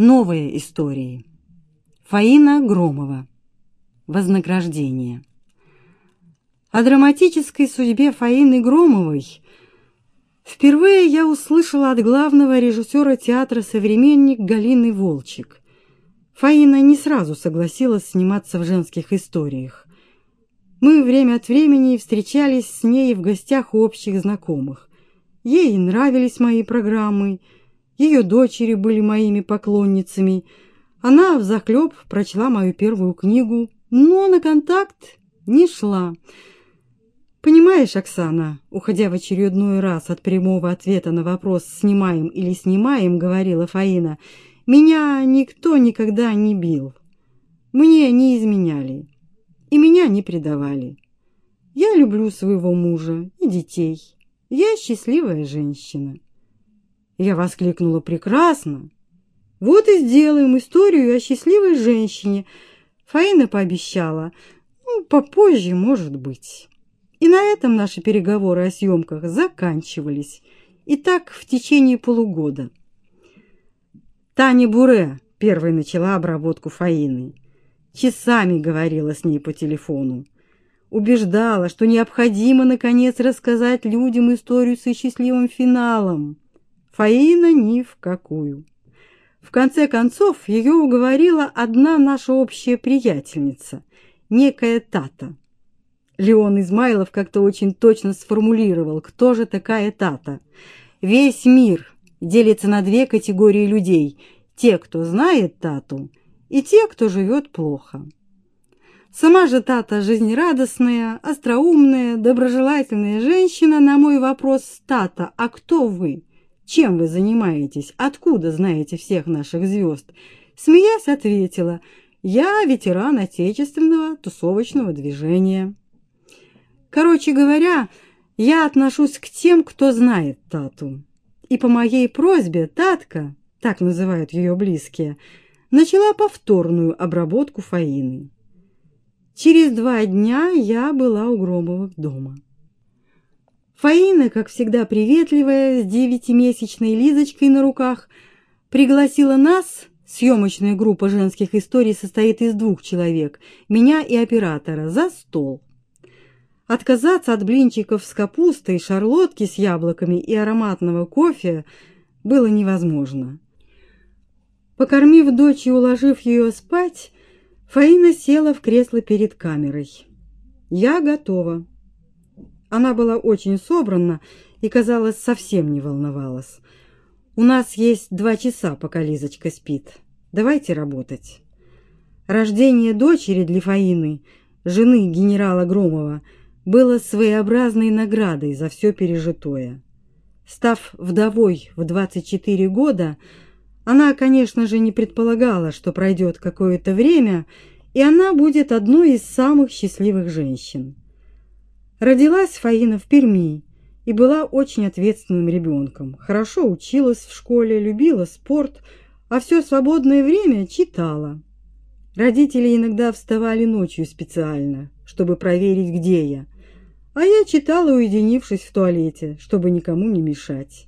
Новые истории. Фаина Громова. Вознаграждение. О драматической судьбе Фаины Громовой впервые я услышала от главного режиссера театра «Современник» Галины Волчек. Фаина не сразу согласилась сниматься в женских историях. Мы время от времени встречались с ней в гостях у общих знакомых. Ей нравились мои программы – ее дочери были моими поклонницами. Она взахлеб прочла мою первую книгу, но на контакт не шла. Понимаешь, Оксана, уходя в очередной раз от прямого ответа на вопрос снимаем или снимаем, говорила Фаина, меня никто никогда не бил. Мне не изменяли и меня не предавали. Я люблю своего мужа и детей. Я счастливая женщина. Я воскликнула прекрасно. Вот и сделаем историю о счастливой женщине. Фаина пообещала. Ну, попозже, может быть. И на этом наши переговоры о съемках заканчивались. И так в течение полугода. Таня Буре первой начала обработку Фаины. Часами говорила с ней по телефону. Убеждала, что необходимо, наконец, рассказать людям историю со счастливым финалом. Фаина ни в какую. В конце концов, ее уговорила одна наша общая приятельница, некая Тата. Леон Измайлов как-то очень точно сформулировал, кто же такая Тата. Весь мир делится на две категории людей: те, кто знает Тату, и те, кто живет плохо. Сама же Тата жизнерадостная, остроумная, доброжелательная женщина на мой вопрос: "Тата, а кто вы?" Чем вы занимаетесь? Откуда знаете всех наших звезд?» Смеясь, ответила, «Я ветеран отечественного тусовочного движения». Короче говоря, я отношусь к тем, кто знает Тату. И по моей просьбе Татка, так называют ее близкие, начала повторную обработку Фаины. Через два дня я была у Громовых дома. Фаина, как всегда приветливая, с девятимесячной Лизочкой на руках, пригласила нас, съемочная группа женских историй состоит из двух человек, меня и оператора, за стол. Отказаться от блинчиков с капустой, шарлотки с яблоками и ароматного кофе было невозможно. Покормив дочь и уложив ее спать, Фаина села в кресло перед камерой. «Я готова», она была очень собрана и, казалось, совсем не волновалась. У нас есть два часа, пока Лизочка спит. Давайте работать. Рождение дочери для Фаины, жены генерала Громова, было своеобразной наградой за все пережитое. Став вдовой в 24 года, она, конечно же, не предполагала, что пройдет какое-то время, и она будет одной из самых счастливых женщин. Родилась Фаина в Перми и была очень ответственным ребенком. Хорошо училась в школе, любила спорт, а все свободное время читала. Родители иногда вставали ночью специально, чтобы проверить, где я. А я читала, уединившись в туалете, чтобы никому не мешать.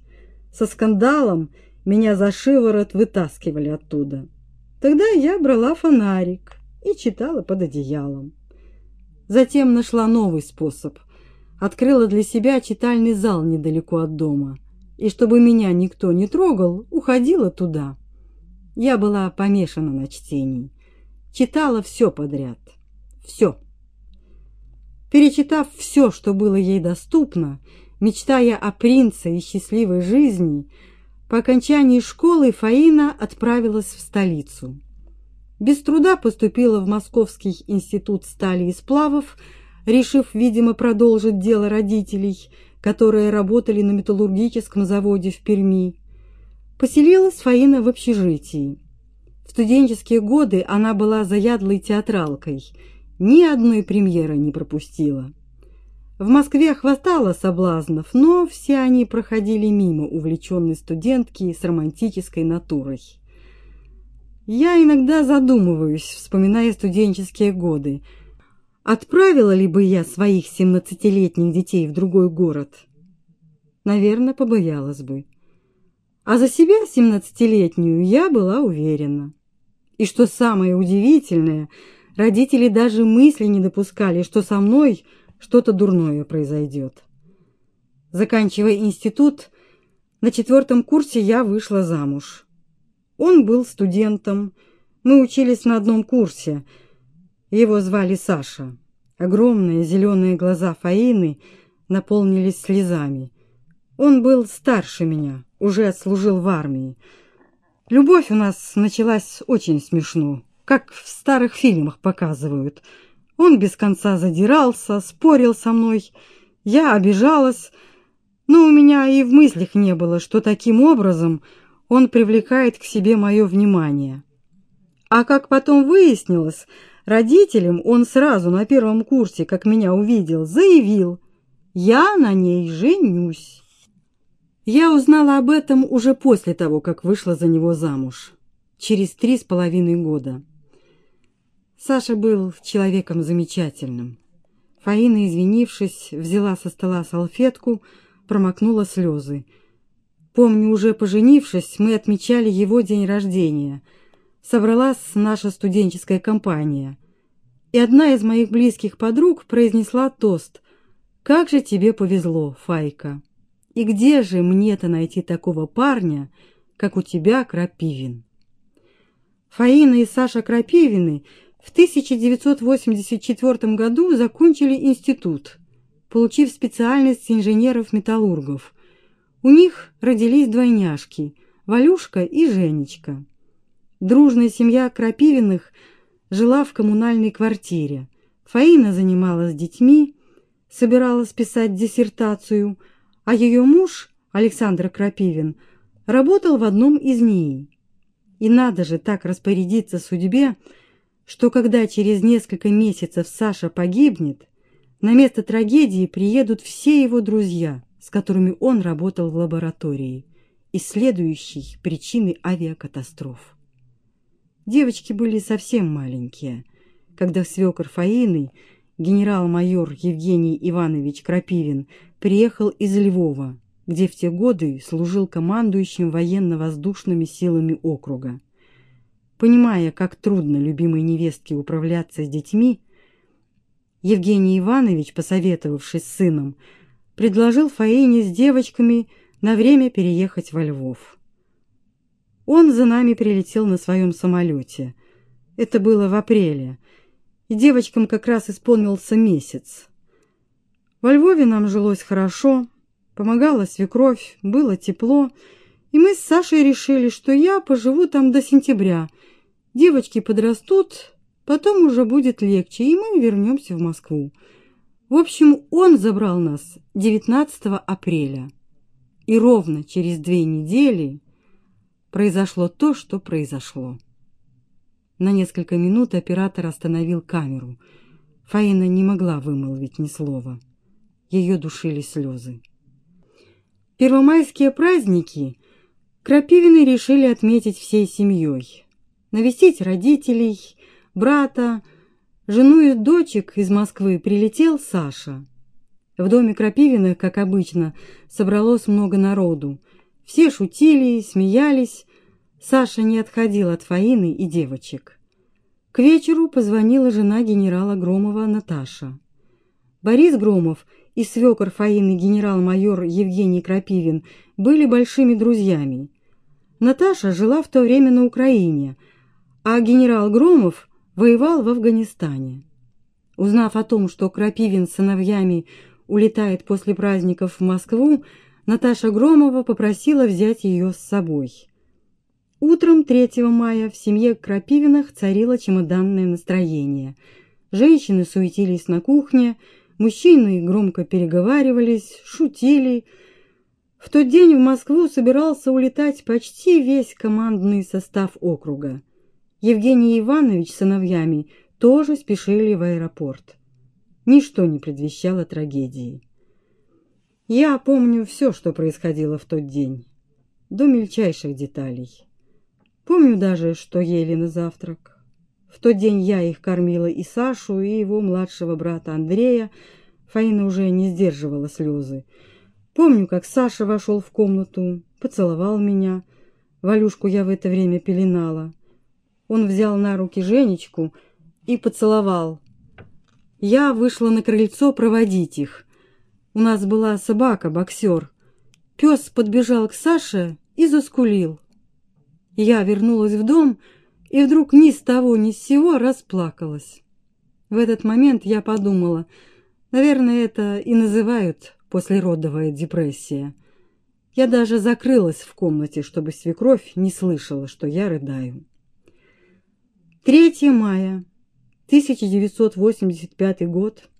Со скандалом меня за шиворот вытаскивали оттуда. Тогда я брала фонарик и читала под одеялом. Затем нашла новый способ. Открыла для себя читальный зал недалеко от дома. И чтобы меня никто не трогал, уходила туда. Я была помешана на чтении. Читала все подряд. Все. Перечитав все, что было ей доступно, мечтая о принце и счастливой жизни, по окончании школы Фаина отправилась в столицу без труда поступила в Московский институт стали и сплавов, решив, видимо, продолжить дело родителей, которые работали на металлургическом заводе в Перми. Поселилась Фаина в общежитии. В студенческие годы она была заядлой театралкой, ни одной премьеры не пропустила. В Москве хватало соблазнов, но все они проходили мимо увлеченной студентки с романтической натурой. Я иногда задумываюсь, вспоминая студенческие годы. Отправила ли бы я своих семнадцатилетних детей в другой город? Наверное, побоялась бы. А за себя, семнадцатилетнюю, я была уверена. И что самое удивительное, родители даже мысли не допускали, что со мной что-то дурное произойдет. Заканчивая институт, на четвертом курсе я вышла замуж. Он был студентом, мы учились на одном курсе. Его звали Саша. Огромные зеленые глаза Фаины наполнились слезами. Он был старше меня, уже отслужил в армии. Любовь у нас началась очень смешно, как в старых фильмах показывают. Он без конца задирался, спорил со мной. Я обижалась, но у меня и в мыслях не было, что таким образом он привлекает к себе мое внимание. А как потом выяснилось, родителям он сразу на первом курсе, как меня увидел, заявил «Я на ней женюсь». Я узнала об этом уже после того, как вышла за него замуж, через три с половиной года. Саша был человеком замечательным. Фаина, извинившись, взяла со стола салфетку, промокнула слезы. Помню, уже поженившись, мы отмечали его день рождения. Собралась наша студенческая компания. И одна из моих близких подруг произнесла тост «Как же тебе повезло, Файка!» И где же мне-то найти такого парня, как у тебя, Крапивин? Фаина и Саша Крапивины в 1984 году закончили институт, получив специальность инженеров-металлургов. У них родились двойняшки Валюшка и Женечка. Дружная семья Крапивиных жила в коммунальной квартире. Фаина занималась детьми, собиралась писать диссертацию – а ее муж, Александр Крапивин, работал в одном из НИИ. И надо же так распорядиться судьбе, что когда через несколько месяцев Саша погибнет, на место трагедии приедут все его друзья, с которыми он работал в лаборатории, исследующей причины авиакатастроф. Девочки были совсем маленькие, когда свекор Фаины генерал-майор Евгений Иванович Крапивин приехал из Львова, где в те годы служил командующим военно-воздушными силами округа. Понимая, как трудно любимой невестке управляться с детьми, Евгений Иванович, посоветовавшись с сыном, предложил Фаине с девочками на время переехать во Львов. Он за нами прилетел на своем самолете. Это было в апреле – и девочкам как раз исполнился месяц. Во Львове нам жилось хорошо, помогала свекровь, было тепло, и мы с Сашей решили, что я поживу там до сентября. Девочки подрастут, потом уже будет легче, и мы вернемся в Москву. В общем, он забрал нас 19 апреля. И ровно через две недели произошло то, что произошло. На несколько минут оператор остановил камеру. Фаина не могла вымолвить ни слова. Ее душили слезы. Первомайские праздники Крапивины решили отметить всей семьей. Навестить родителей, брата, жену и дочек из Москвы прилетел Саша. В доме Крапивиных, как обычно, собралось много народу. Все шутили, смеялись, Саша не отходил от Фаины и девочек. К вечеру позвонила жена генерала Громова Наташа. Борис Громов и свекор Фаины генерал-майор Евгений Крапивин были большими друзьями. Наташа жила в то время на Украине, а генерал Громов воевал в Афганистане. Узнав о том, что Крапивин с сыновьями улетает после праздников в Москву, Наташа Громова попросила взять ее с собой. Утром 3 мая в семье Крапивиных царило чемоданное настроение. Женщины суетились на кухне, мужчины громко переговаривались, шутили. В тот день в Москву собирался улетать почти весь командный состав округа. Евгений Иванович с сыновьями тоже спешили в аэропорт. Ничто не предвещало трагедии. Я помню все, что происходило в тот день, до мельчайших деталей. Помню даже, что ели на завтрак. В тот день я их кормила и Сашу, и его младшего брата Андрея. Фаина уже не сдерживала слезы. Помню, как Саша вошел в комнату, поцеловал меня. Валюшку я в это время пеленала. Он взял на руки Женечку и поцеловал. Я вышла на крыльцо проводить их. У нас была собака-боксер. Пес подбежал к Саше и заскулил. Я вернулась в дом и вдруг ни с того ни с сего расплакалась. В этот момент я подумала, наверное, это и называют послеродовая депрессия. Я даже закрылась в комнате, чтобы свекровь не слышала, что я рыдаю. 3 мая 1985 год.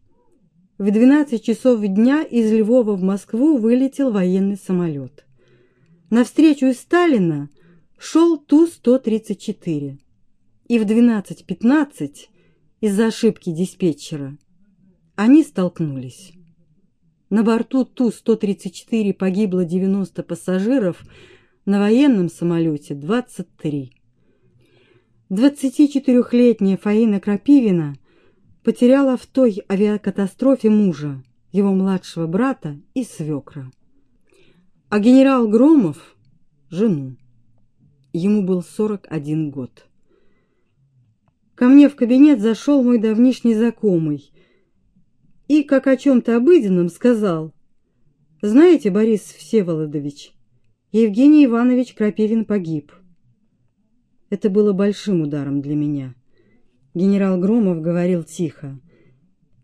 В 12 часов дня из Львова в Москву вылетел военный самолет. На встречу Сталина шел Ту-134. И в 12.15 из-за ошибки диспетчера они столкнулись. На борту Ту-134 погибло 90 пассажиров, на военном самолете 23. 24-летняя Фаина Крапивина потеряла в той авиакатастрофе мужа, его младшего брата и свекра. А генерал Громов – жену. Ему был 41 год. Ко мне в кабинет зашел мой давнишний знакомый и, как о чем-то обыденном, сказал, «Знаете, Борис Всеволодович, Евгений Иванович Крапивин погиб». Это было большим ударом для меня. Генерал Громов говорил тихо.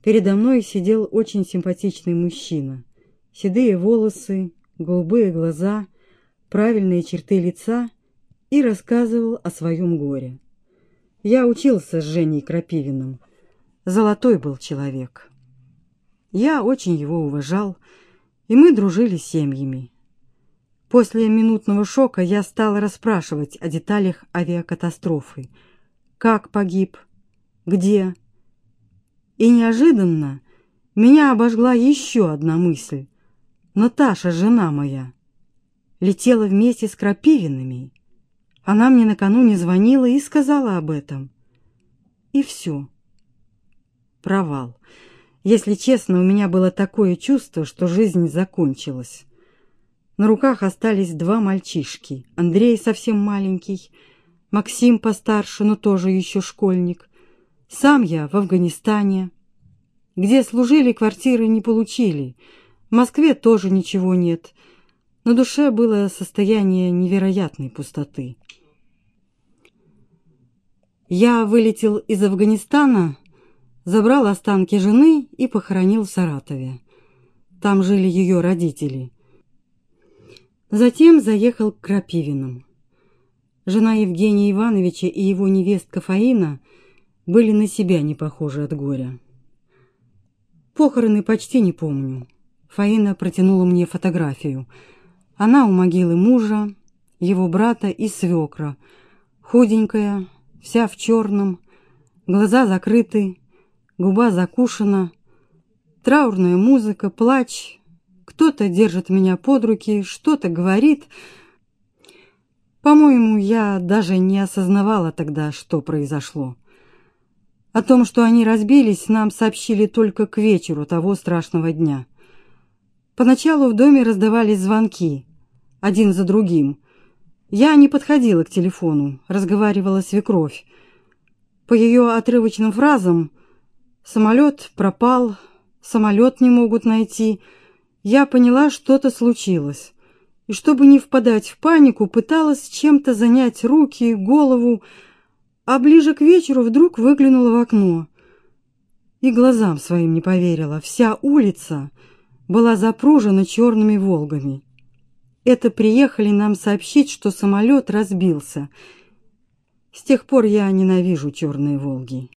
Передо мной сидел очень симпатичный мужчина. Седые волосы, голубые глаза, правильные черты лица и рассказывал о своем горе. Я учился с Женей Крапивиным. Золотой был человек. Я очень его уважал, и мы дружили семьями. После минутного шока я стала расспрашивать о деталях авиакатастрофы. Как погиб? Где? И неожиданно меня обожгла еще одна мысль. Наташа, жена моя, летела вместе с Крапивинами. Она мне накануне звонила и сказала об этом. И все. Провал. Если честно, у меня было такое чувство, что жизнь закончилась. На руках остались два мальчишки. Андрей совсем маленький, Максим постарше, но тоже еще школьник. Сам я в Афганистане. Где служили, квартиры не получили. В Москве тоже ничего нет. На душе было состояние невероятной пустоты. Я вылетел из Афганистана, забрал останки жены и похоронил в Саратове. Там жили ее родители. Затем заехал к Крапивиным. Жена Евгения Ивановича и его невестка Фаина были на себя не похожи от горя. Похороны почти не помню. Фаина протянула мне фотографию. Она у могилы мужа, его брата и свекра, худенькая, вся в черном, глаза закрыты, губа закушена, траурная музыка, плач, кто-то держит меня под руки, что-то говорит. По-моему, я даже не осознавала тогда, что произошло. О том, что они разбились, нам сообщили только к вечеру того страшного дня. Поначалу в доме раздавались звонки, один за другим. Я не подходила к телефону, разговаривала свекровь. По ее отрывочным фразам «самолет пропал», «самолет не могут найти», я поняла, что-то случилось. И чтобы не впадать в панику, пыталась чем-то занять руки, голову, а ближе к вечеру вдруг выглянула в окно. И глазам своим не поверила. Вся улица была запружена черными «Волгами». Это приехали нам сообщить, что самолет разбился. С тех пор я ненавижу черные «Волги».